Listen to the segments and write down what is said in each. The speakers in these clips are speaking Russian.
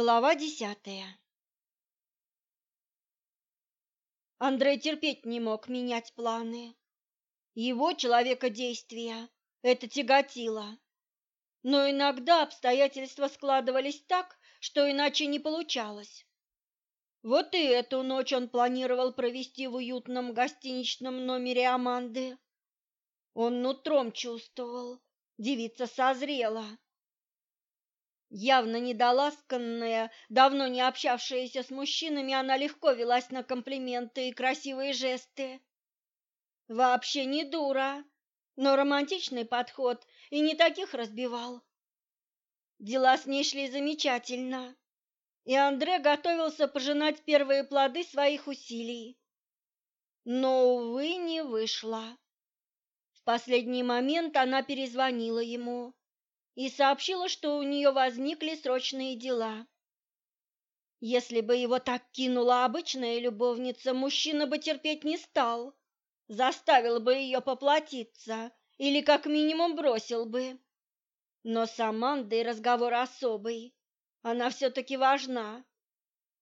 Глава десятая Андрей терпеть не мог менять планы. Его человекодействие это тяготило. Но иногда обстоятельства складывались так, что иначе не получалось. Вот и эту ночь он планировал провести в уютном гостиничном номере Аманды. Он нутром чувствовал, девица созрела Явно недоласканная, давно не общавшаяся с мужчинами, она легко велась на комплименты и красивые жесты. Вообще не дура, но романтичный подход и не таких разбивал. Дела с ней шли замечательно, и Андре готовился пожинать первые плоды своих усилий. Но, увы, не вышло. В последний момент она перезвонила ему и сообщила, что у нее возникли срочные дела. Если бы его так кинула обычная любовница, мужчина бы терпеть не стал, заставил бы ее поплатиться или как минимум бросил бы. Но с Амандой разговор особый, она все-таки важна.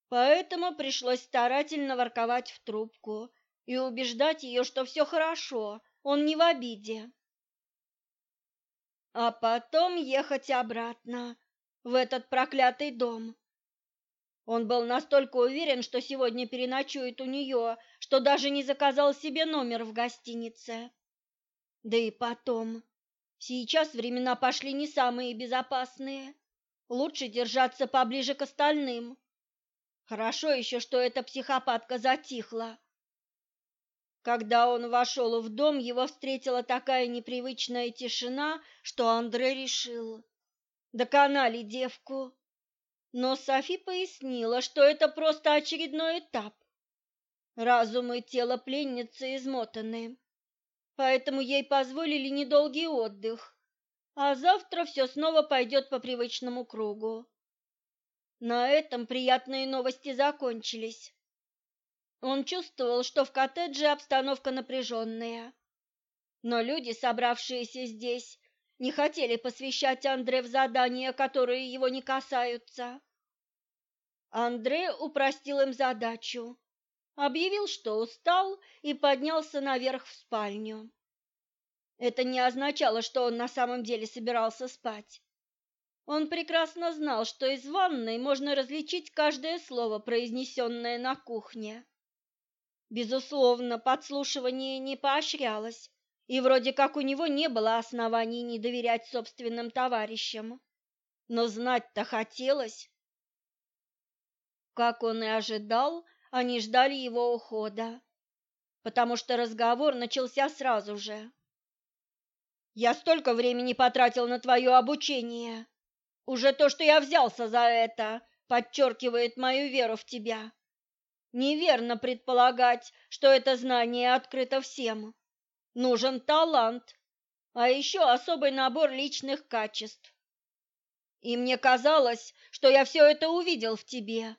Поэтому пришлось старательно ворковать в трубку и убеждать ее, что все хорошо, он не в обиде а потом ехать обратно в этот проклятый дом. Он был настолько уверен, что сегодня переночует у нее, что даже не заказал себе номер в гостинице. Да и потом, сейчас времена пошли не самые безопасные. Лучше держаться поближе к остальным. Хорошо еще, что эта психопатка затихла. Когда он вошел в дом, его встретила такая непривычная тишина, что Андре решил, доконали девку. Но Софи пояснила, что это просто очередной этап. Разум и тело пленницы измотаны, поэтому ей позволили недолгий отдых, а завтра все снова пойдет по привычному кругу. На этом приятные новости закончились. Он чувствовал, что в коттедже обстановка напряженная. Но люди, собравшиеся здесь, не хотели посвящать Андре в задания, которые его не касаются. Андре упростил им задачу, объявил, что устал, и поднялся наверх в спальню. Это не означало, что он на самом деле собирался спать. Он прекрасно знал, что из ванной можно различить каждое слово, произнесенное на кухне. Безусловно, подслушивание не поощрялось, и вроде как у него не было оснований не доверять собственным товарищам. Но знать-то хотелось. Как он и ожидал, они ждали его ухода, потому что разговор начался сразу же. «Я столько времени потратил на твое обучение. Уже то, что я взялся за это, подчеркивает мою веру в тебя. Неверно предполагать, что это знание открыто всем. Нужен талант, а еще особый набор личных качеств. И мне казалось, что я все это увидел в тебе.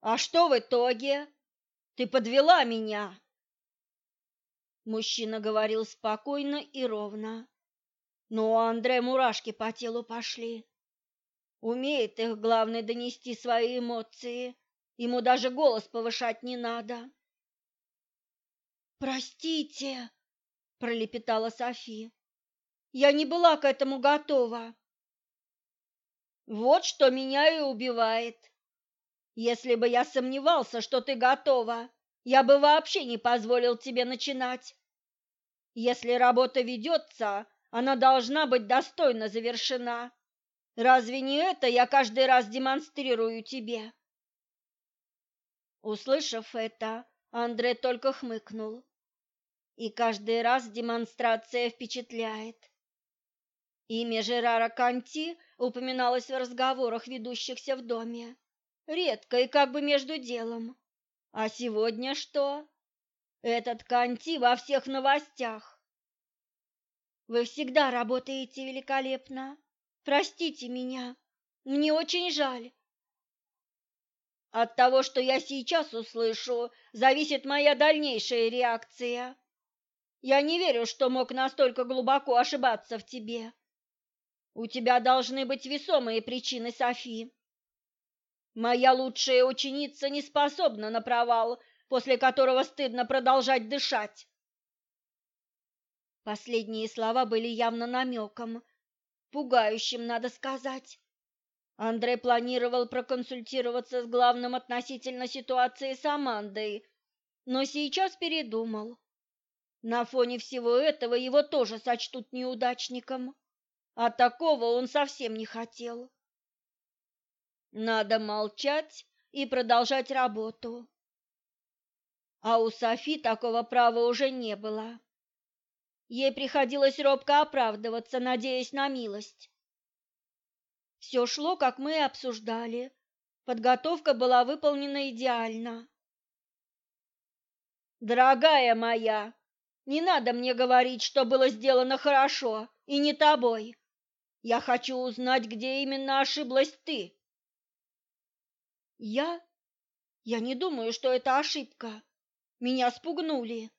А что в итоге? Ты подвела меня. Мужчина говорил спокойно и ровно. Но у Андре мурашки по телу пошли. Умеет их, главное, донести свои эмоции Ему даже голос повышать не надо. Простите, пролепетала Софи. Я не была к этому готова. Вот что меня и убивает. Если бы я сомневался, что ты готова, я бы вообще не позволил тебе начинать. Если работа ведется, она должна быть достойно завершена. Разве не это я каждый раз демонстрирую тебе? Услышав это, Андре только хмыкнул. И каждый раз демонстрация впечатляет. Имя Жерара Канти упоминалось в разговорах, ведущихся в доме. Редко и как бы между делом. А сегодня что? Этот Канти во всех новостях. Вы всегда работаете великолепно. Простите меня. Мне очень жаль. От того, что я сейчас услышу, зависит моя дальнейшая реакция. Я не верю, что мог настолько глубоко ошибаться в тебе. У тебя должны быть весомые причины, Софи. Моя лучшая ученица не способна на провал, после которого стыдно продолжать дышать. Последние слова были явно намеком, пугающим, надо сказать. Андрей планировал проконсультироваться с главным относительно ситуации с Амандой, но сейчас передумал. На фоне всего этого его тоже сочтут неудачником, а такого он совсем не хотел. Надо молчать и продолжать работу. А у Софи такого права уже не было. Ей приходилось робко оправдываться, надеясь на милость. Все шло, как мы и обсуждали. Подготовка была выполнена идеально. Дорогая моя, не надо мне говорить, что было сделано хорошо, и не тобой. Я хочу узнать, где именно ошиблась ты. Я? Я не думаю, что это ошибка. Меня спугнули.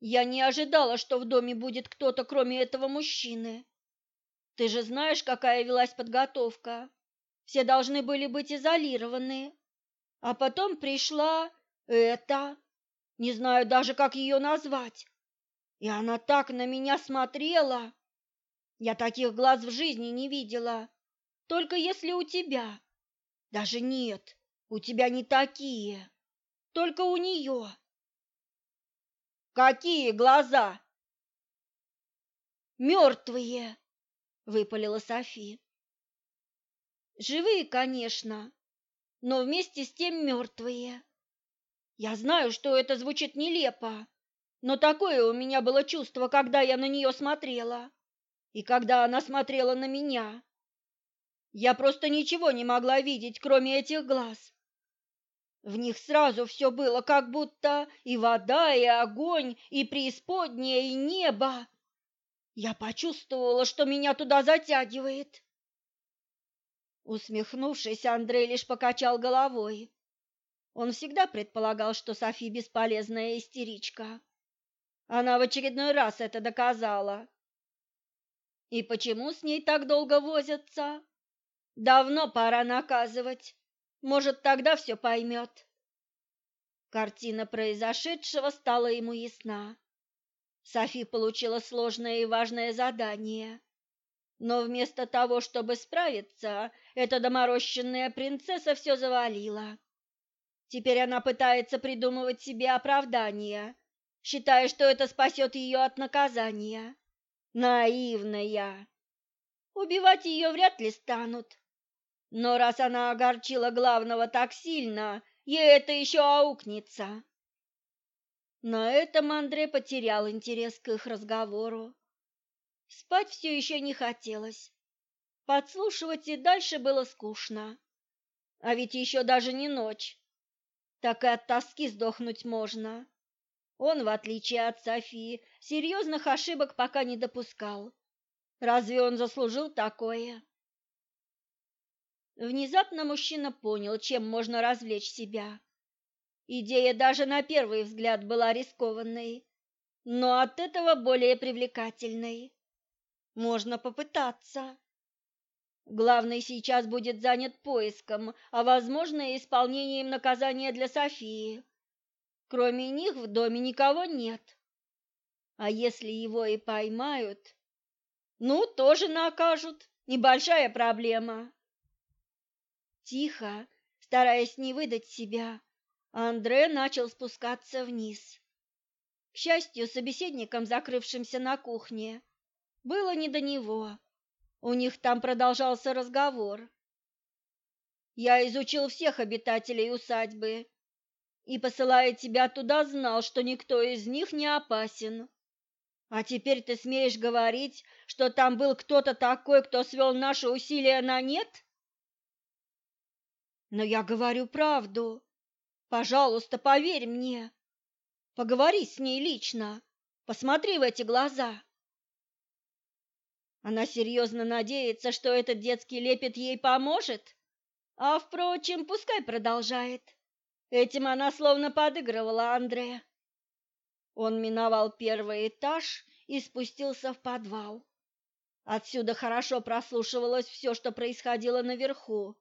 Я не ожидала, что в доме будет кто-то, кроме этого мужчины. Ты же знаешь, какая велась подготовка. Все должны были быть изолированы. А потом пришла эта, не знаю даже, как ее назвать. И она так на меня смотрела. Я таких глаз в жизни не видела. Только если у тебя. Даже нет, у тебя не такие. Только у нее. Какие глаза? Мертвые, выпалила Софи. Живые, конечно, но вместе с тем мертвые. Я знаю, что это звучит нелепо, но такое у меня было чувство, когда я на нее смотрела, и когда она смотрела на меня. Я просто ничего не могла видеть, кроме этих глаз. В них сразу все было, как будто и вода, и огонь, и преисподняя, и небо. Я почувствовала, что меня туда затягивает. Усмехнувшись, Андрей лишь покачал головой. Он всегда предполагал, что Софи бесполезная истеричка. Она в очередной раз это доказала. И почему с ней так долго возятся? Давно пора наказывать. Может, тогда все поймет. Картина произошедшего стала ему ясна. Софи получила сложное и важное задание. Но вместо того, чтобы справиться, эта доморощенная принцесса все завалила. Теперь она пытается придумывать себе оправдание, считая, что это спасет ее от наказания. Наивная. Убивать ее вряд ли станут. Но раз она огорчила главного так сильно, ей это еще аукнется. На этом Андре потерял интерес к их разговору. Спать все еще не хотелось. Подслушивать и дальше было скучно. А ведь еще даже не ночь. Так и от тоски сдохнуть можно. Он, в отличие от Софии, серьезных ошибок пока не допускал. Разве он заслужил такое? Внезапно мужчина понял, чем можно развлечь себя. Идея даже на первый взгляд была рискованной, но от этого более привлекательной. Можно попытаться. Главный сейчас будет занят поиском, а возможно и исполнением наказания для Софии. Кроме них в доме никого нет. А если его и поймают, ну, тоже накажут, небольшая проблема. Тихо, стараясь не выдать себя, Андре начал спускаться вниз. К счастью, собеседником, закрывшимся на кухне, было не до него. У них там продолжался разговор. Я изучил всех обитателей усадьбы и, посылая тебя туда, знал, что никто из них не опасен. А теперь ты смеешь говорить, что там был кто-то такой, кто свел наши усилия на нет? Но я говорю правду. Пожалуйста, поверь мне. Поговори с ней лично. Посмотри в эти глаза. Она серьезно надеется, что этот детский лепет ей поможет? А, впрочем, пускай продолжает. Этим она словно подыгрывала Андре. Он миновал первый этаж и спустился в подвал. Отсюда хорошо прослушивалось все, что происходило наверху.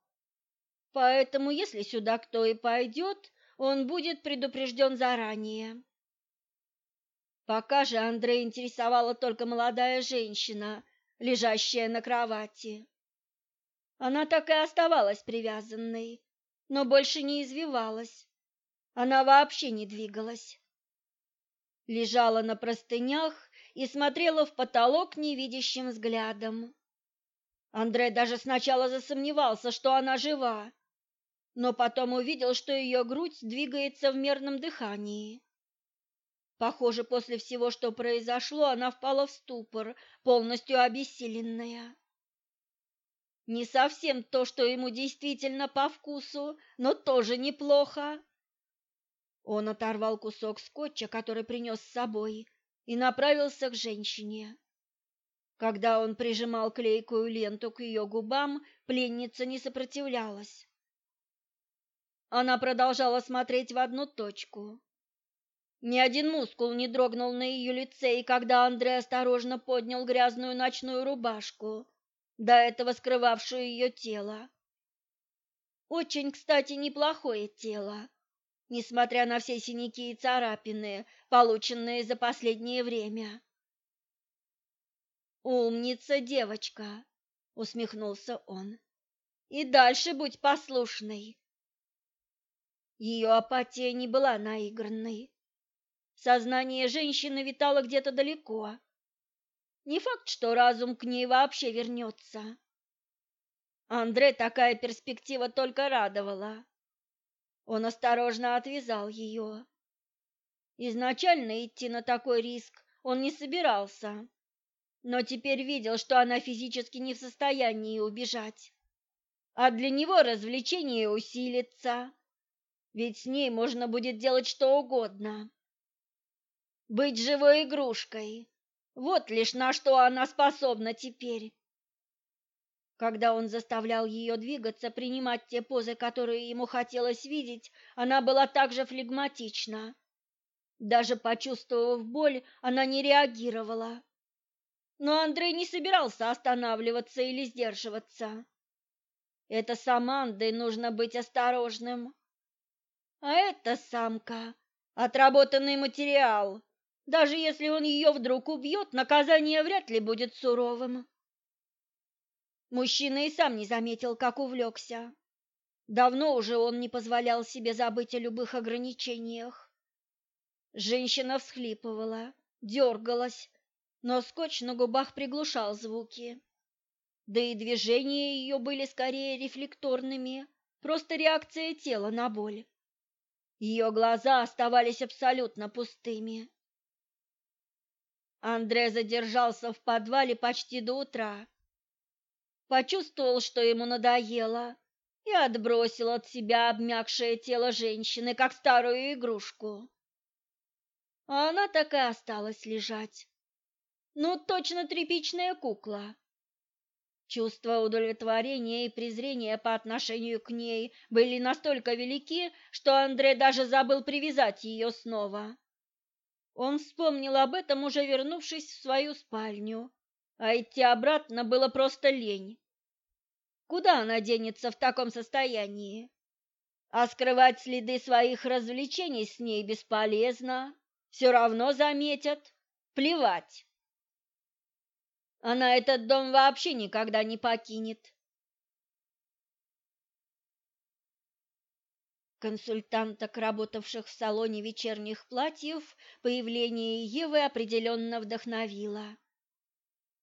Поэтому, если сюда кто и пойдет, он будет предупрежден заранее. Пока же Андрея интересовала только молодая женщина, лежащая на кровати. Она так и оставалась привязанной, но больше не извивалась. Она вообще не двигалась. Лежала на простынях и смотрела в потолок невидящим взглядом. Андрей даже сначала засомневался, что она жива, но потом увидел, что ее грудь двигается в мерном дыхании. Похоже, после всего, что произошло, она впала в ступор, полностью обессиленная. Не совсем то, что ему действительно по вкусу, но тоже неплохо. Он оторвал кусок скотча, который принес с собой, и направился к женщине. Когда он прижимал клейкую ленту к ее губам, пленница не сопротивлялась. Она продолжала смотреть в одну точку. Ни один мускул не дрогнул на ее лице, и когда Андрей осторожно поднял грязную ночную рубашку, до этого скрывавшую ее тело. Очень, кстати, неплохое тело, несмотря на все синяки и царапины, полученные за последнее время. «Умница, девочка!» — усмехнулся он. «И дальше будь послушной. Ее апатия не была наигранной. Сознание женщины витало где-то далеко. Не факт, что разум к ней вообще вернется. Андре такая перспектива только радовала. Он осторожно отвязал ее. Изначально идти на такой риск он не собирался, но теперь видел, что она физически не в состоянии убежать. А для него развлечение усилится ведь с ней можно будет делать что угодно. Быть живой игрушкой – вот лишь на что она способна теперь. Когда он заставлял ее двигаться, принимать те позы, которые ему хотелось видеть, она была также флегматична. Даже почувствовав боль, она не реагировала. Но Андрей не собирался останавливаться или сдерживаться. Это с Амандой нужно быть осторожным. А это самка, отработанный материал. Даже если он ее вдруг убьет, наказание вряд ли будет суровым. Мужчина и сам не заметил, как увлекся. Давно уже он не позволял себе забыть о любых ограничениях. Женщина всхлипывала, дергалась, но скотч на губах приглушал звуки. Да и движения ее были скорее рефлекторными, просто реакция тела на боль. Ее глаза оставались абсолютно пустыми. Андре задержался в подвале почти до утра. Почувствовал, что ему надоело, и отбросил от себя обмякшее тело женщины, как старую игрушку. А она так и осталась лежать. Ну, точно тряпичная кукла. Чувство удовлетворения и презрения по отношению к ней были настолько велики, что Андре даже забыл привязать ее снова. Он вспомнил об этом, уже вернувшись в свою спальню, а идти обратно было просто лень. Куда она денется в таком состоянии? А скрывать следы своих развлечений с ней бесполезно, все равно заметят, плевать. Она этот дом вообще никогда не покинет. Консультанток, работавших в салоне вечерних платьев, появление Евы определенно вдохновило.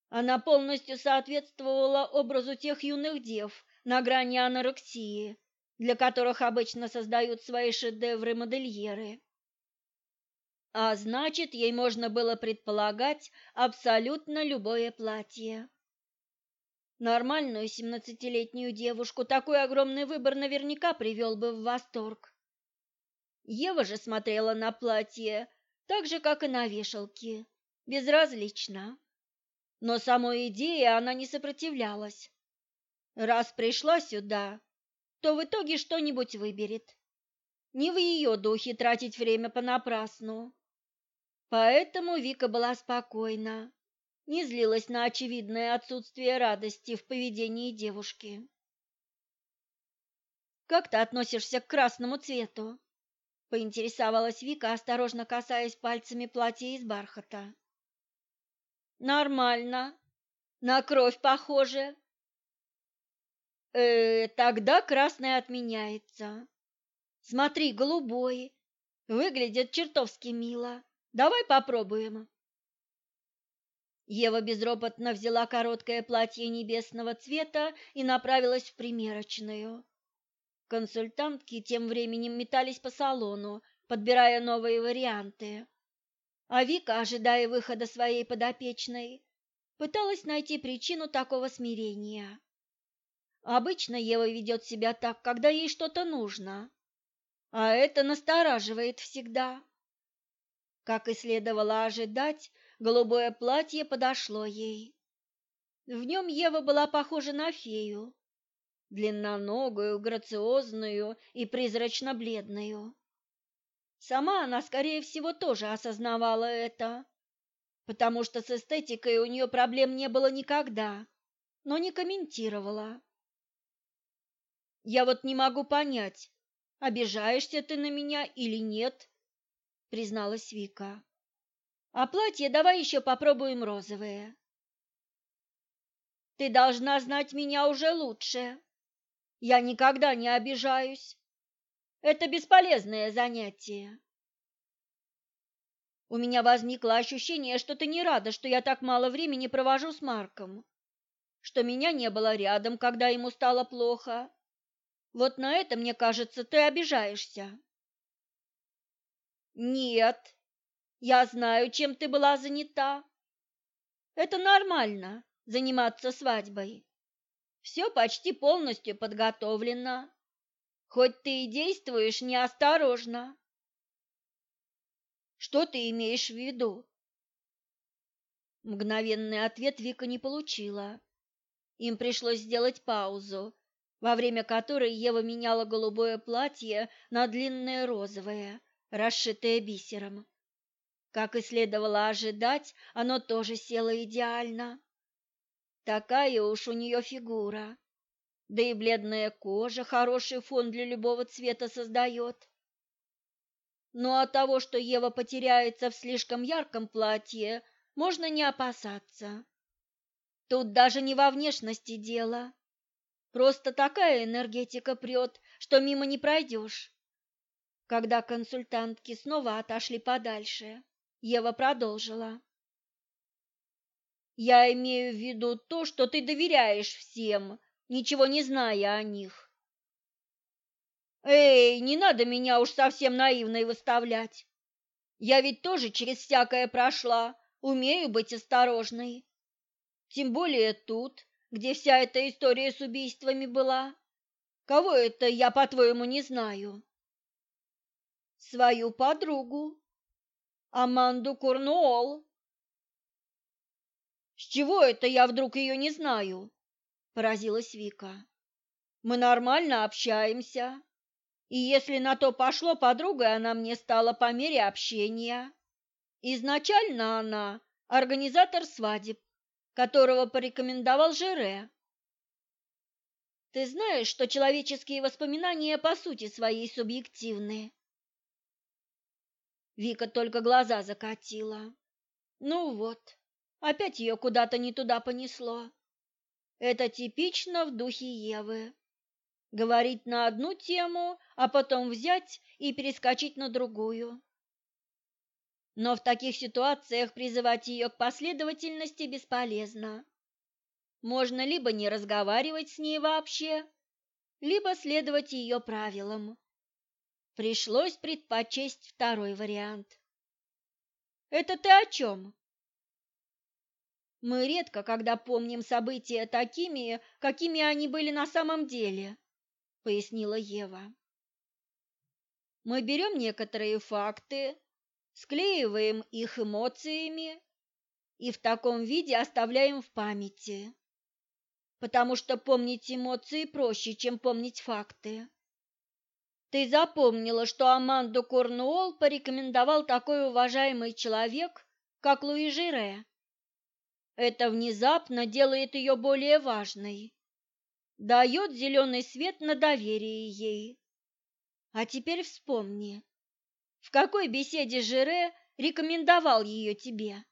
Она полностью соответствовала образу тех юных дев на грани анорексии, для которых обычно создают свои шедевры модельеры а значит, ей можно было предполагать абсолютно любое платье. Нормальную семнадцатилетнюю девушку такой огромный выбор наверняка привел бы в восторг. Ева же смотрела на платье так же, как и на вешалки, безразлично. Но самой идее она не сопротивлялась. Раз пришла сюда, то в итоге что-нибудь выберет. Не в ее духе тратить время понапрасну. Поэтому Вика была спокойна, не злилась на очевидное отсутствие радости в поведении девушки. Как ты относишься к красному цвету? Поинтересовалась Вика, осторожно касаясь пальцами платья из бархата. Нормально. На кровь похоже. Э, тогда красное отменяется. Смотри, голубой. Выглядит чертовски мило. Давай попробуем. Ева безропотно взяла короткое платье небесного цвета и направилась в примерочную. Консультантки тем временем метались по салону, подбирая новые варианты. А Вика, ожидая выхода своей подопечной, пыталась найти причину такого смирения. Обычно Ева ведет себя так, когда ей что-то нужно, а это настораживает всегда. Как и следовало ожидать, голубое платье подошло ей. В нем Ева была похожа на фею, длинноногую, грациозную и призрачно-бледную. Сама она, скорее всего, тоже осознавала это, потому что с эстетикой у нее проблем не было никогда, но не комментировала. «Я вот не могу понять, обижаешься ты на меня или нет?» — призналась Вика. «А платье давай еще попробуем розовое». «Ты должна знать меня уже лучше», я никогда не обижаюсь. Это бесполезное занятие. У меня возникло ощущение, что ты не рада, что я так мало времени провожу с Марком, что меня не было рядом, когда ему стало плохо. Вот на это, мне кажется, ты обижаешься. Нет, я знаю, чем ты была занята. Это нормально заниматься свадьбой. Все почти полностью подготовлено, хоть ты и действуешь неосторожно. Что ты имеешь в виду? Мгновенный ответ Вика не получила. Им пришлось сделать паузу, во время которой Ева меняла голубое платье на длинное розовое, расшитое бисером. Как и следовало ожидать, оно тоже село идеально. Такая уж у нее фигура. Да и бледная кожа хороший фон для любого цвета создает. Но от того, что Ева потеряется в слишком ярком платье, можно не опасаться. Тут даже не во внешности дело. Просто такая энергетика прет, что мимо не пройдешь. Когда консультантки снова отошли подальше, Ева продолжила. Я имею в виду то, что ты доверяешь всем, ничего не зная о них. Эй, не надо меня уж совсем наивной выставлять. Я ведь тоже через всякое прошла, умею быть осторожной. Тем более тут, где вся эта история с убийствами была. Кого это я, по-твоему, не знаю? Свою подругу, Аманду Курнуолл. С чего это я вдруг ее не знаю? Поразилась Вика. Мы нормально общаемся. И если на то пошло, подругой она мне стала по мере общения. Изначально она организатор свадеб, которого порекомендовал Жере. Ты знаешь, что человеческие воспоминания по сути своей субъективны. Вика только глаза закатила. Ну вот, Опять ее куда-то не туда понесло. Это типично в духе Евы. Говорить на одну тему, а потом взять и перескочить на другую. Но в таких ситуациях призывать ее к последовательности бесполезно. Можно либо не разговаривать с ней вообще, либо следовать ее правилам. Пришлось предпочесть второй вариант. «Это ты о чем?» Мы редко когда помним события такими, какими они были на самом деле, пояснила Ева. Мы берем некоторые факты, склеиваем их эмоциями и в таком виде оставляем в памяти. Потому что помнить эмоции проще, чем помнить факты. Ты запомнила, что Аманду Корнуолл порекомендовал такой уважаемый человек, как Луи Жире? Это внезапно делает ее более важной. дает зеленый свет на доверие ей. А теперь вспомни, в какой беседе Жире рекомендовал ее тебе?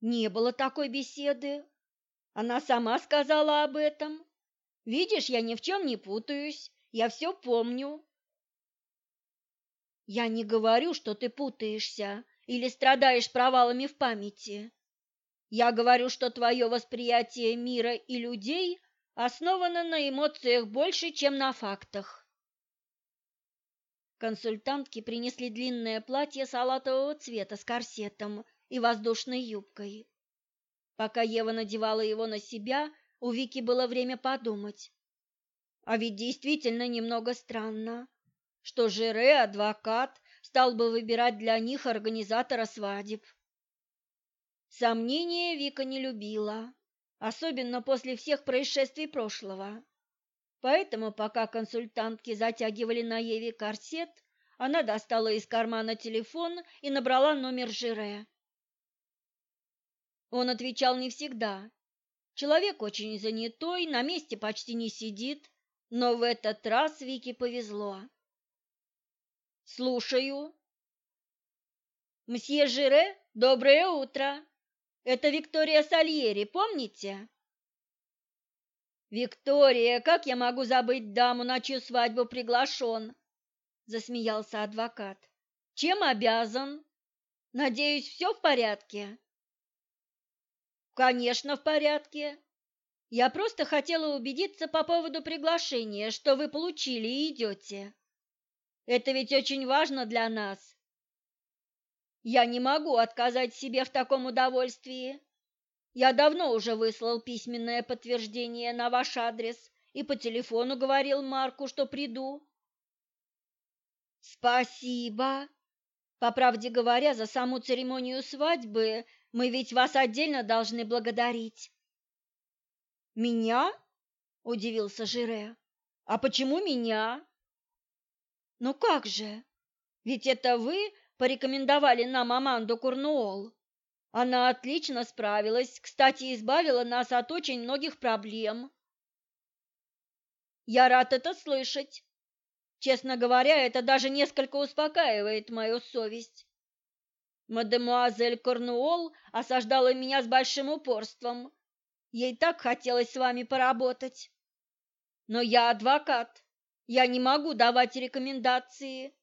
Не было такой беседы. Она сама сказала об этом. Видишь, я ни в чем не путаюсь, я все помню. Я не говорю, что ты путаешься или страдаешь провалами в памяти. Я говорю, что твое восприятие мира и людей основано на эмоциях больше, чем на фактах. Консультантки принесли длинное платье салатового цвета с корсетом и воздушной юбкой. Пока Ева надевала его на себя, у Вики было время подумать. А ведь действительно немного странно, что Жире, адвокат, стал бы выбирать для них организатора свадеб. Сомнения Вика не любила, особенно после всех происшествий прошлого. Поэтому, пока консультантки затягивали на Еве корсет, она достала из кармана телефон и набрала номер Жире. Он отвечал не всегда. Человек очень занятой, на месте почти не сидит, но в этот раз Вике повезло. «Слушаю». «Мсье Жире, доброе утро. Это Виктория Сальери, помните?» «Виктория, как я могу забыть даму, на чью свадьбу приглашен?» Засмеялся адвокат. «Чем обязан? Надеюсь, все в порядке?» Конечно, в порядке. Я просто хотела убедиться по поводу приглашения, что вы получили и идете. Это ведь очень важно для нас. Я не могу отказать себе в таком удовольствии. Я давно уже выслал письменное подтверждение на ваш адрес и по телефону говорил Марку, что приду. Спасибо. По правде говоря, за саму церемонию свадьбы мы ведь вас отдельно должны благодарить. Меня? удивился Жире. А почему меня? Ну как же? Ведь это вы порекомендовали нам Аманду Курнуол. Она отлично справилась, кстати, избавила нас от очень многих проблем. Я рад это слышать. Честно говоря, это даже несколько успокаивает мою совесть. Мадемуазель Корнуолл осаждала меня с большим упорством. Ей так хотелось с вами поработать. Но я адвокат. Я не могу давать рекомендации.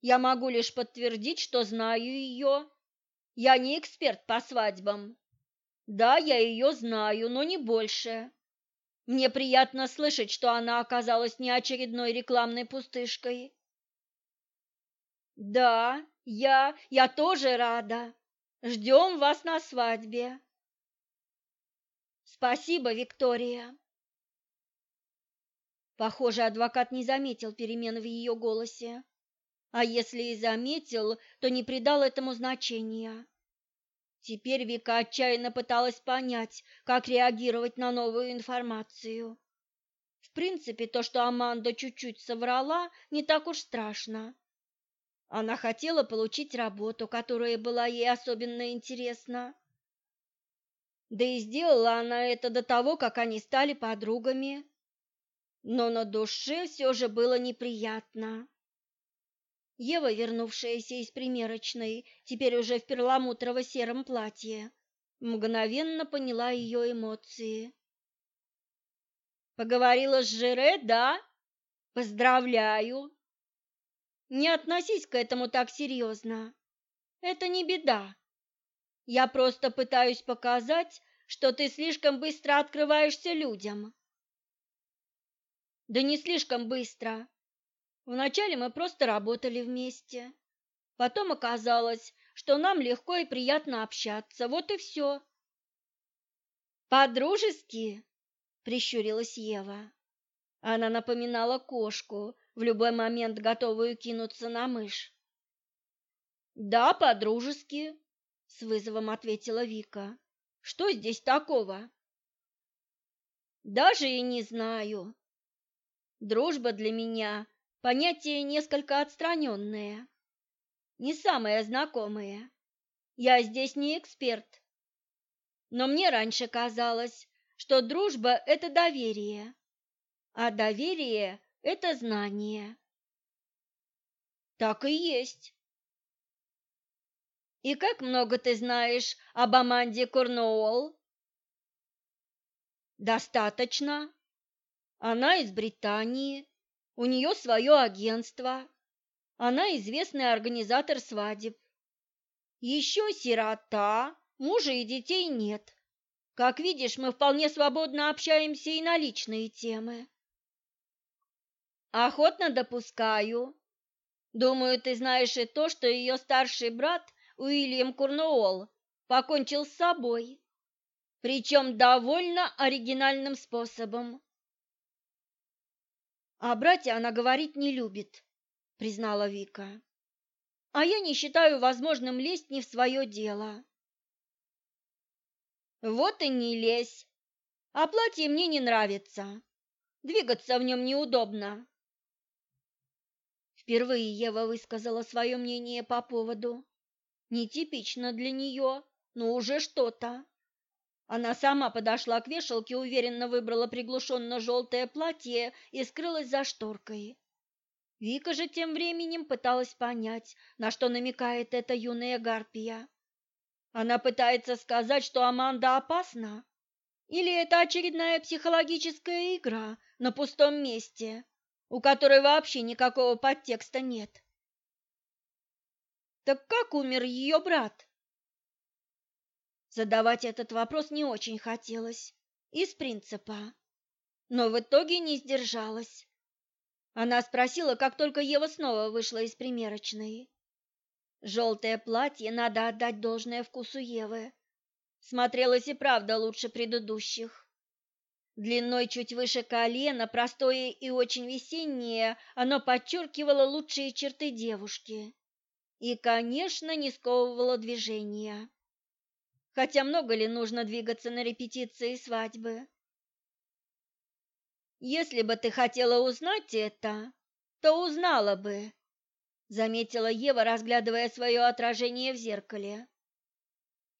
Я могу лишь подтвердить, что знаю ее. Я не эксперт по свадьбам. Да, я ее знаю, но не больше. Мне приятно слышать, что она оказалась не очередной рекламной пустышкой. Да, я, я тоже рада. Ждем вас на свадьбе. Спасибо, Виктория. Похоже, адвокат не заметил перемен в ее голосе. А если и заметил, то не придал этому значения. Теперь Вика отчаянно пыталась понять, как реагировать на новую информацию. В принципе, то, что Аманда чуть-чуть соврала, не так уж страшно. Она хотела получить работу, которая была ей особенно интересна. Да и сделала она это до того, как они стали подругами. Но на душе все же было неприятно. Ева, вернувшаяся из примерочной, теперь уже в перламутрово-сером платье, мгновенно поняла ее эмоции. Поговорила с Жире, да? Поздравляю. Не относись к этому так серьезно. Это не беда. Я просто пытаюсь показать, что ты слишком быстро открываешься людям. Да не слишком быстро. Вначале мы просто работали вместе. Потом оказалось, что нам легко и приятно общаться. Вот и все. По-дружески, прищурилась Ева. Она напоминала кошку, в любой момент готовую кинуться на мышь. Да, по-дружески, с вызовом ответила Вика. Что здесь такого? Даже и не знаю. Дружба для меня понятие несколько отстраненное, не самое знакомое. Я здесь не эксперт. Но мне раньше казалось, что дружба – это доверие, а доверие – это знание. Так и есть. И как много ты знаешь об Аманде Корнуолл? Достаточно. Она из Британии, у нее свое агентство, она известный организатор свадеб. Еще сирота, мужа и детей нет. Как видишь, мы вполне свободно общаемся и на личные темы. Охотно допускаю. Думаю, ты знаешь и то, что ее старший брат Уильям Курнуолл покончил с собой, причем довольно оригинальным способом. О брате она говорить не любит, признала Вика. А я не считаю возможным лезть не в свое дело. Вот и не лезь. А платье мне не нравится. Двигаться в нем неудобно. Впервые Ева высказала свое мнение по поводу. Нетипично для нее, но уже что-то. Она сама подошла к вешалке, уверенно выбрала приглушенно-желтое платье и скрылась за шторкой. Вика же тем временем пыталась понять, на что намекает эта юная гарпия. Она пытается сказать, что Аманда опасна? Или это очередная психологическая игра на пустом месте, у которой вообще никакого подтекста нет? Так как умер ее брат? Задавать этот вопрос не очень хотелось, из принципа, но в итоге не сдержалась. Она спросила, как только Ева снова вышла из примерочной. Желтое платье, надо отдать должное вкусу Евы, смотрелось и правда лучше предыдущих. Длиной чуть выше колена, простое и очень весеннее, оно подчеркивало лучшие черты девушки и, конечно, не сковывало движения. Хотя много ли нужно двигаться на репетиции свадьбы? Если бы ты хотела узнать это, то узнала бы, заметила Ева, разглядывая свое отражение в зеркале.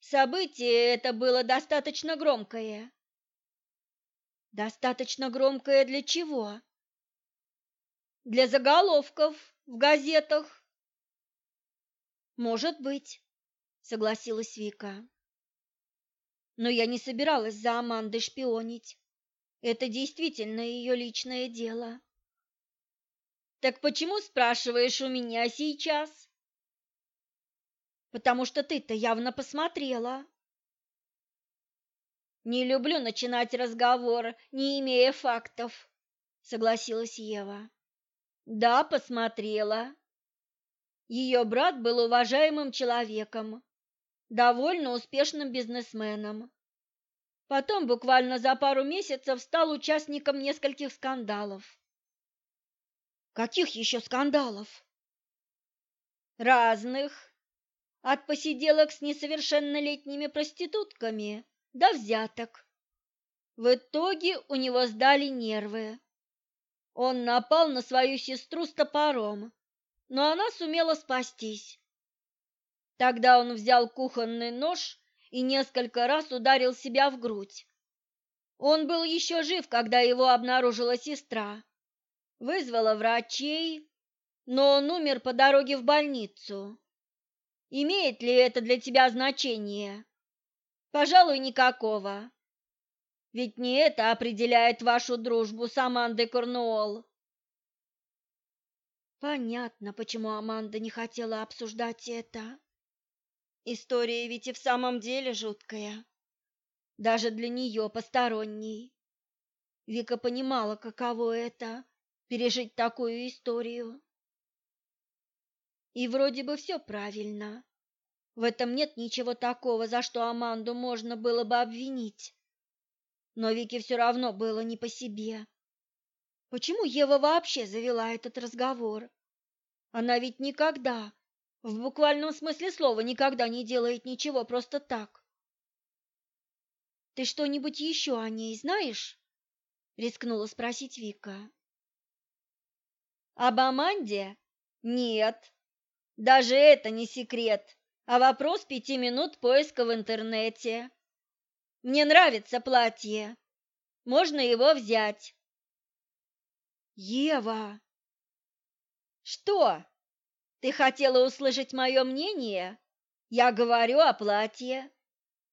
Событие это было достаточно громкое. Достаточно громкое для чего? Для заголовков в газетах. Может быть, согласилась Вика но я не собиралась за Амандой шпионить. Это действительно ее личное дело. Так почему спрашиваешь у меня сейчас? Потому что ты-то явно посмотрела. Не люблю начинать разговор, не имея фактов, согласилась Ева. Да, посмотрела. Ее брат был уважаемым человеком, довольно успешным бизнесменом. Потом буквально за пару месяцев стал участником нескольких скандалов. Каких еще скандалов? Разных. От посиделок с несовершеннолетними проститутками до взяток. В итоге у него сдали нервы. Он напал на свою сестру с топором, но она сумела спастись. Тогда он взял кухонный нож и несколько раз ударил себя в грудь. Он был еще жив, когда его обнаружила сестра. Вызвала врачей, но он умер по дороге в больницу. Имеет ли это для тебя значение? Пожалуй, никакого. Ведь не это определяет вашу дружбу с Амандой Корнуолл. Понятно, почему Аманда не хотела обсуждать это. История ведь и в самом деле жуткая, даже для нее посторонней. Вика понимала, каково это пережить такую историю. И вроде бы все правильно. В этом нет ничего такого, за что Аманду можно было бы обвинить. Но Вике все равно было не по себе. Почему Ева вообще завела этот разговор? Она ведь никогда, в буквальном смысле слова никогда не делает ничего просто так. Ты что-нибудь еще о ней знаешь? рискнула спросить Вика. Об Аманде? Нет. Даже это не секрет, а вопрос пяти минут поиска в интернете. Мне нравится платье, Можно его взять. Ева! Что? Ты хотела услышать мое мнение? Я говорю о платье.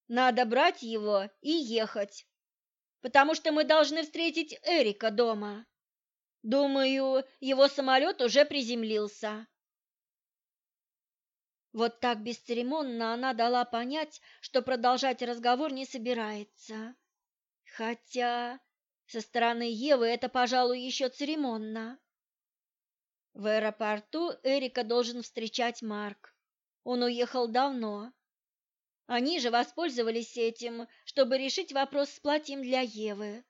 Надо брать его и ехать, потому что мы должны встретить Эрика дома. Думаю, его самолет уже приземлился. Вот так бесцеремонно она дала понять, что продолжать разговор не собирается. Хотя со стороны Евы это, пожалуй, еще церемонно. В аэропорту Эрика должен встречать Марк. Он уехал давно. Они же воспользовались этим, чтобы решить вопрос с платьем для Евы.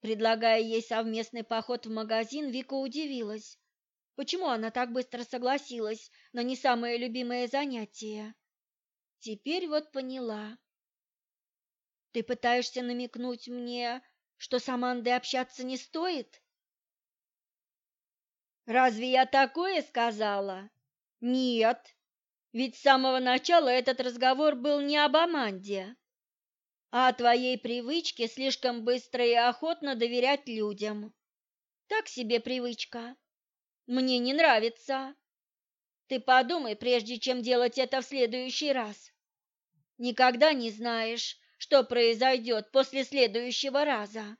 Предлагая ей совместный поход в магазин, Вика удивилась. Почему она так быстро согласилась на не самое любимое занятие? Теперь вот поняла. Ты пытаешься намекнуть мне, что с Амандой общаться не стоит? Разве я такое сказала? Нет. Ведь с самого начала этот разговор был не об Аманде, а о твоей привычке слишком быстро и охотно доверять людям. Так себе привычка. Мне не нравится. Ты подумай, прежде чем делать это в следующий раз. Никогда не знаешь, что произойдет после следующего раза.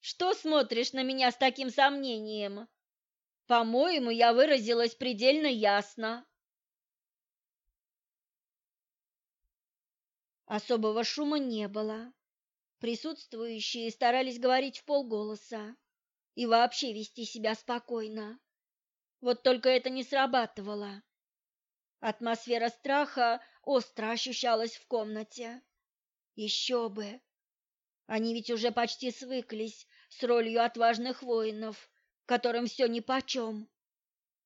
Что смотришь на меня с таким сомнением? По-моему, я выразилась предельно ясно. Особого шума не было. Присутствующие старались говорить в полголоса и вообще вести себя спокойно. Вот только это не срабатывало. Атмосфера страха остро ощущалась в комнате. Еще бы! Они ведь уже почти свыклись с ролью отважных воинов, которым все нипочем.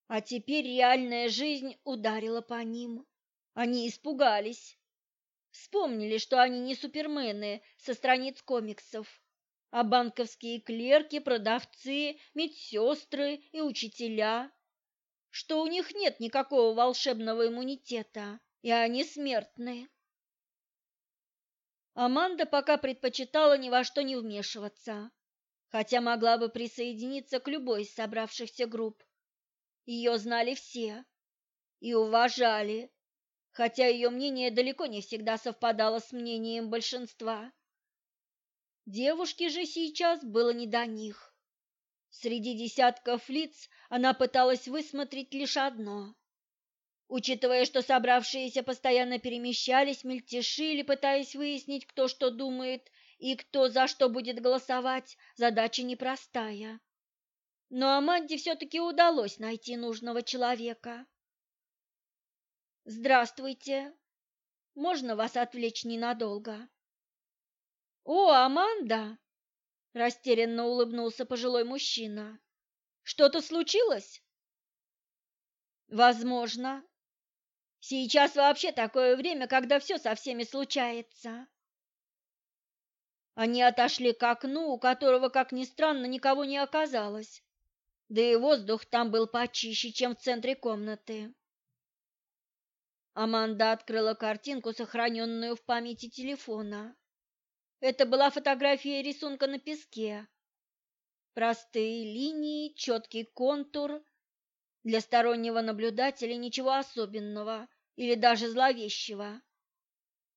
А теперь реальная жизнь ударила по ним. Они испугались. Вспомнили, что они не супермены со страниц комиксов, а банковские клерки, продавцы, медсестры и учителя, что у них нет никакого волшебного иммунитета, и они смертны. Аманда пока предпочитала ни во что не вмешиваться, хотя могла бы присоединиться к любой из собравшихся групп. Ее знали все и уважали, хотя ее мнение далеко не всегда совпадало с мнением большинства. Девушке же сейчас было не до них. Среди десятков лиц она пыталась высмотреть лишь одно Учитывая, что собравшиеся постоянно перемещались, мельтешили, пытаясь выяснить, кто что думает и кто за что будет голосовать, задача непростая. Но Аманде все-таки удалось найти нужного человека. «Здравствуйте. Можно вас отвлечь ненадолго?» «О, Аманда!» – растерянно улыбнулся пожилой мужчина. «Что-то случилось?» «Возможно», Сейчас вообще такое время, когда все со всеми случается. Они отошли к окну, у которого, как ни странно, никого не оказалось. Да и воздух там был почище, чем в центре комнаты. Аманда открыла картинку, сохраненную в памяти телефона. Это была фотография рисунка на песке. Простые линии, четкий контур, для стороннего наблюдателя ничего особенного или даже зловещего.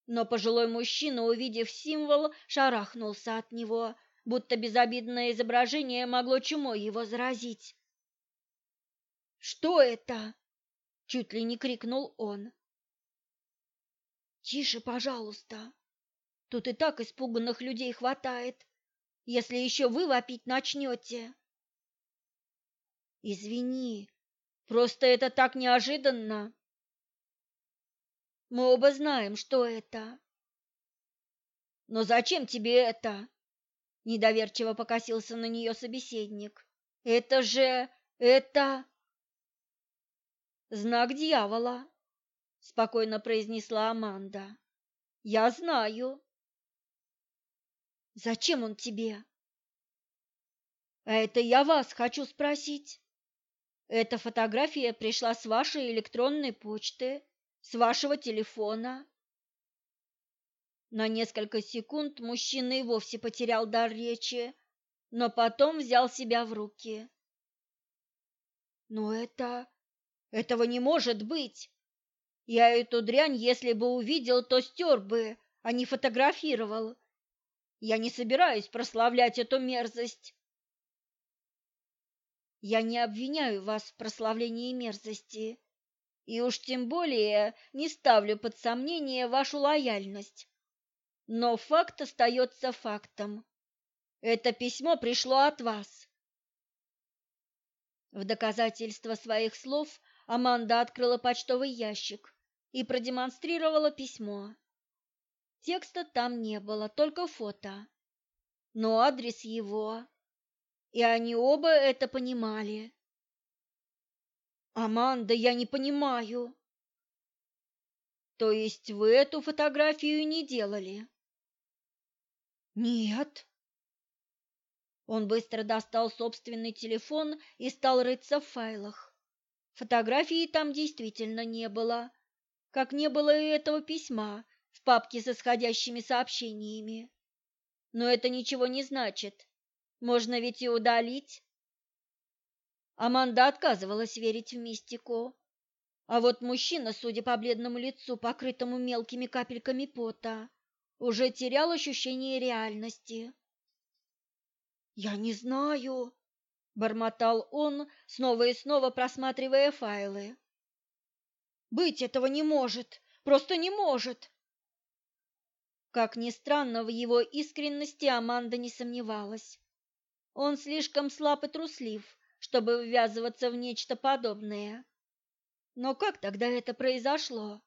Но пожилой мужчина, увидев символ, шарахнулся от него, будто безобидное изображение могло чумой его заразить. «Что это?» — чуть ли не крикнул он. «Тише, пожалуйста. Тут и так испуганных людей хватает, если еще вы вопить начнете». «Извини, Просто это так неожиданно. Мы оба знаем, что это. Но зачем тебе это? Недоверчиво покосился на нее собеседник. Это же... это... Знак дьявола, спокойно произнесла Аманда. Я знаю. Зачем он тебе? А это я вас хочу спросить. Эта фотография пришла с вашей электронной почты, с вашего телефона. На несколько секунд мужчина и вовсе потерял дар речи, но потом взял себя в руки. Но это... этого не может быть. Я эту дрянь, если бы увидел, то стер бы, а не фотографировал. Я не собираюсь прославлять эту мерзость. Я не обвиняю вас в прославлении мерзости, и уж тем более не ставлю под сомнение вашу лояльность. Но факт остается фактом. Это письмо пришло от вас. В доказательство своих слов Аманда открыла почтовый ящик и продемонстрировала письмо. Текста там не было, только фото. Но адрес его, и они оба это понимали. Аманда, я не понимаю. То есть вы эту фотографию не делали? Нет. Он быстро достал собственный телефон и стал рыться в файлах. Фотографии там действительно не было, как не было и этого письма в папке с исходящими сообщениями. Но это ничего не значит. Можно ведь и удалить. Аманда отказывалась верить в мистику. А вот мужчина, судя по бледному лицу, покрытому мелкими капельками пота, уже терял ощущение реальности. «Я не знаю», — бормотал он, снова и снова просматривая файлы. «Быть этого не может, просто не может!» Как ни странно, в его искренности Аманда не сомневалась. Он слишком слаб и труслив, чтобы ввязываться в нечто подобное. Но как тогда это произошло?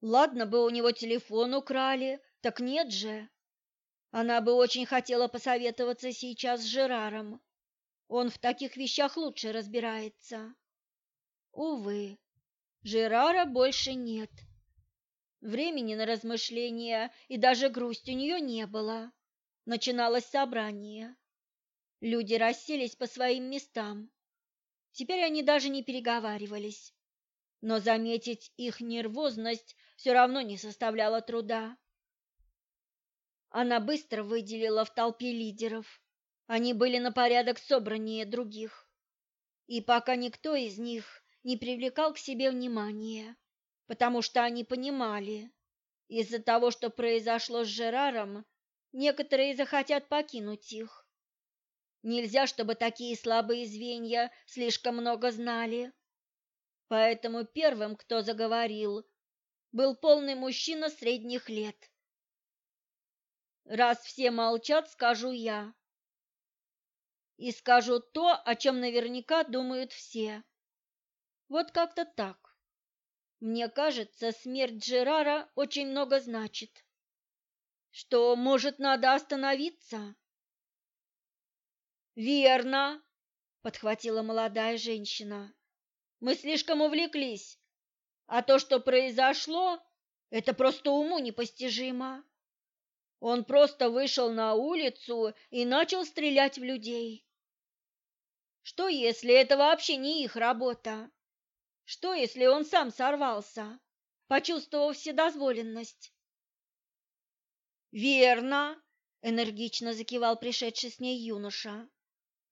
Ладно бы у него телефон украли, так нет же. Она бы очень хотела посоветоваться сейчас с Жераром. Он в таких вещах лучше разбирается. Увы, Жерара больше нет. Времени на размышления и даже грусть у нее не было. Начиналось собрание. Люди расселись по своим местам. Теперь они даже не переговаривались. Но заметить их нервозность все равно не составляло труда. Она быстро выделила в толпе лидеров. Они были на порядок собраннее других. И пока никто из них не привлекал к себе внимания, потому что они понимали, из-за того, что произошло с Жераром, некоторые захотят покинуть их. Нельзя, чтобы такие слабые звенья слишком много знали. Поэтому первым, кто заговорил, был полный мужчина средних лет Раз все молчат, скажу я. И скажу то, о чем наверняка думают все. Вот как-то так. Мне кажется, смерть Джерара очень много значит. Что, может, надо остановиться? Верно, подхватила молодая женщина. Мы слишком увлеклись. А то, что произошло, это просто уму непостижимо. Он просто вышел на улицу и начал стрелять в людей. Что, если это вообще не их работа? Что, если он сам сорвался, почувствовав вседозволенность? «Верно!» — энергично закивал пришедший с ней юноша.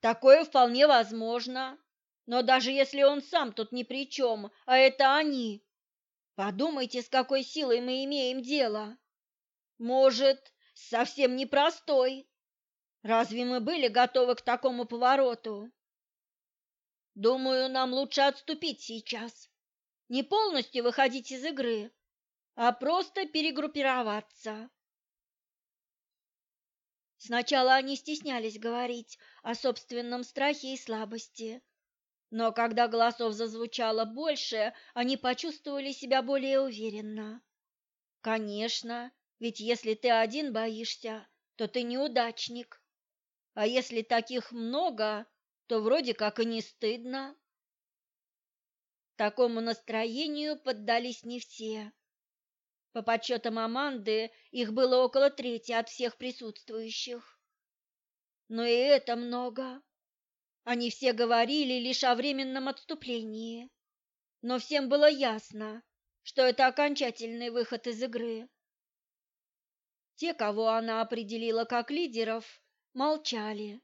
«Такое вполне возможно. Но даже если он сам тут ни при чем, а это они, подумайте, с какой силой мы имеем дело. Может, совсем непростой. Разве мы были готовы к такому повороту? Думаю, нам лучше отступить сейчас. Не полностью выходить из игры, а просто перегруппироваться. Сначала они стеснялись говорить о собственном страхе и слабости, но когда голосов зазвучало больше, они почувствовали себя более уверенно. Конечно, ведь если ты один боишься, то ты неудачник. А если таких много, то вроде как и не стыдно. Такому настроению поддались не все. По подсчетам Аманды, их было около трети от всех присутствующих. Но и это много. Они все говорили лишь о временном отступлении. Но всем было ясно, что это окончательный выход из игры. Те, кого она определила как лидеров, молчали.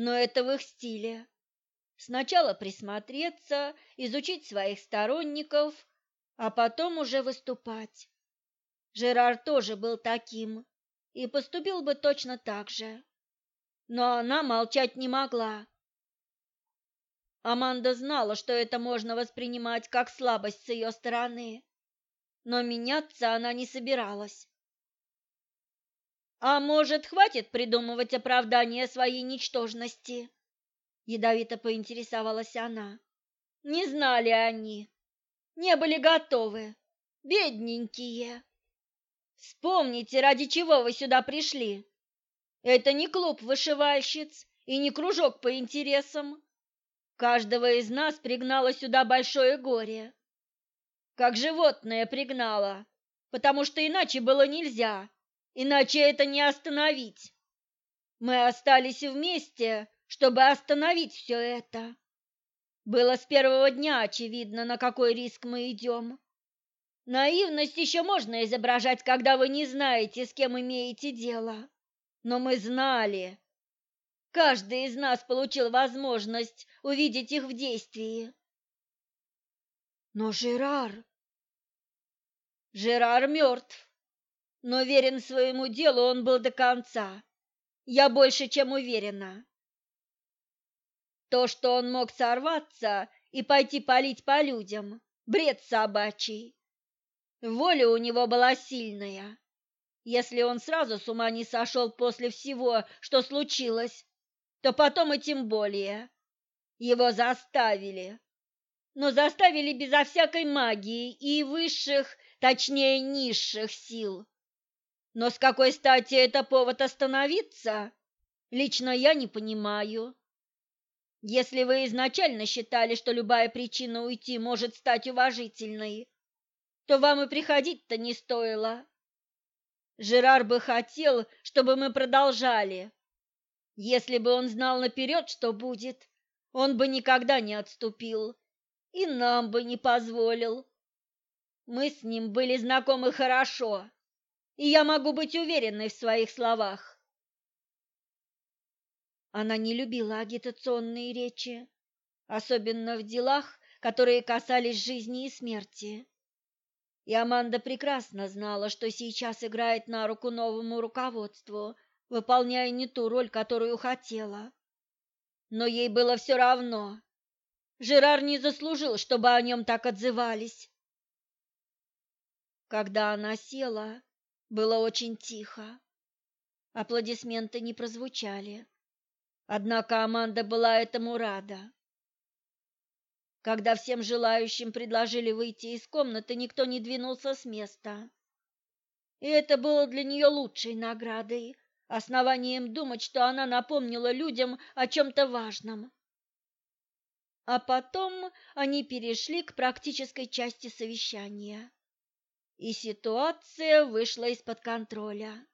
Но это в их стиле. Сначала присмотреться, изучить своих сторонников, а потом уже выступать. Жерар тоже был таким и поступил бы точно так же. Но она молчать не могла. Аманда знала, что это можно воспринимать как слабость с ее стороны, но меняться она не собиралась. А может, хватит придумывать оправдание своей ничтожности? Ядовито поинтересовалась она. Не знали они, не были готовы, бедненькие. Вспомните, ради чего вы сюда пришли. Это не клуб вышивальщиц и не кружок по интересам. Каждого из нас пригнало сюда большое горе. Как животное пригнало, потому что иначе было нельзя, иначе это не остановить. Мы остались вместе, чтобы остановить все это. Было с первого дня очевидно, на какой риск мы идем. Наивность еще можно изображать, когда вы не знаете, с кем имеете дело. Но мы знали. Каждый из нас получил возможность увидеть их в действии. Но Жерар... Жерар мертв, но верен своему делу он был до конца. Я больше чем уверена. То, что он мог сорваться и пойти палить по людям, бред собачий. Воля у него была сильная. Если он сразу с ума не сошел после всего, что случилось, то потом и тем более. Его заставили. Но заставили безо всякой магии и высших, точнее низших сил. Но с какой стати это повод остановиться? Лично я не понимаю. Если вы изначально считали, что любая причина уйти может стать уважительной, то вам и приходить-то не стоило. Жерар бы хотел, чтобы мы продолжали. Если бы он знал наперед, что будет, он бы никогда не отступил и нам бы не позволил. Мы с ним были знакомы хорошо, и я могу быть уверенной в своих словах. Она не любила агитационные речи, особенно в делах, которые касались жизни и смерти. И Аманда прекрасно знала, что сейчас играет на руку новому руководству, выполняя не ту роль, которую хотела. Но ей было все равно. Жерар не заслужил, чтобы о нем так отзывались. Когда она села, было очень тихо. Аплодисменты не прозвучали. Однако Аманда была этому рада. Когда всем желающим предложили выйти из комнаты, никто не двинулся с места. И это было для нее лучшей наградой, основанием думать, что она напомнила людям о чем-то важном. А потом они перешли к практической части совещания. И ситуация вышла из-под контроля.